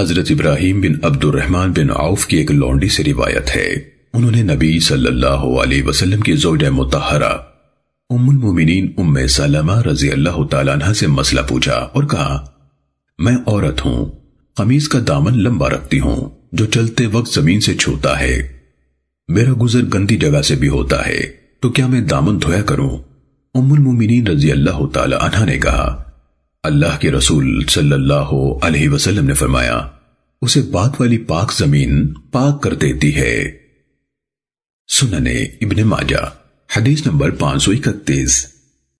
حضرت ابراہیم بن عبد الرحمن بن عوف کی ایک لونڈی سے روایت ہے۔ انہوں نے نبی صلی اللہ علیہ وسلم کی زوجہ متحرہ ام المومنین ام سلمہ رضی اللہ تعالیٰ عنہ سے مسئلہ پوچھا اور کہا، میں عورت ہوں قمیض کا دامن لمبا رکھتی ہوں، جو چلتے وقت زمین سے چھوتا ہے۔ میرا گزر گندی جگہ سے بھی ہوتا ہے، تو کیا میں دامن دھویا کروں؟ ام المومنین رضی اللہ تعالی عنہ نے کہا اللہ کے رسول صلی اللہ علیہ وسلم نے فرمایا، اسے بات والی پاک زمین پاک کر دیتی ہے۔ سننے ابن ماجہ، حدیث نمبر پانچ سو اکتیس۔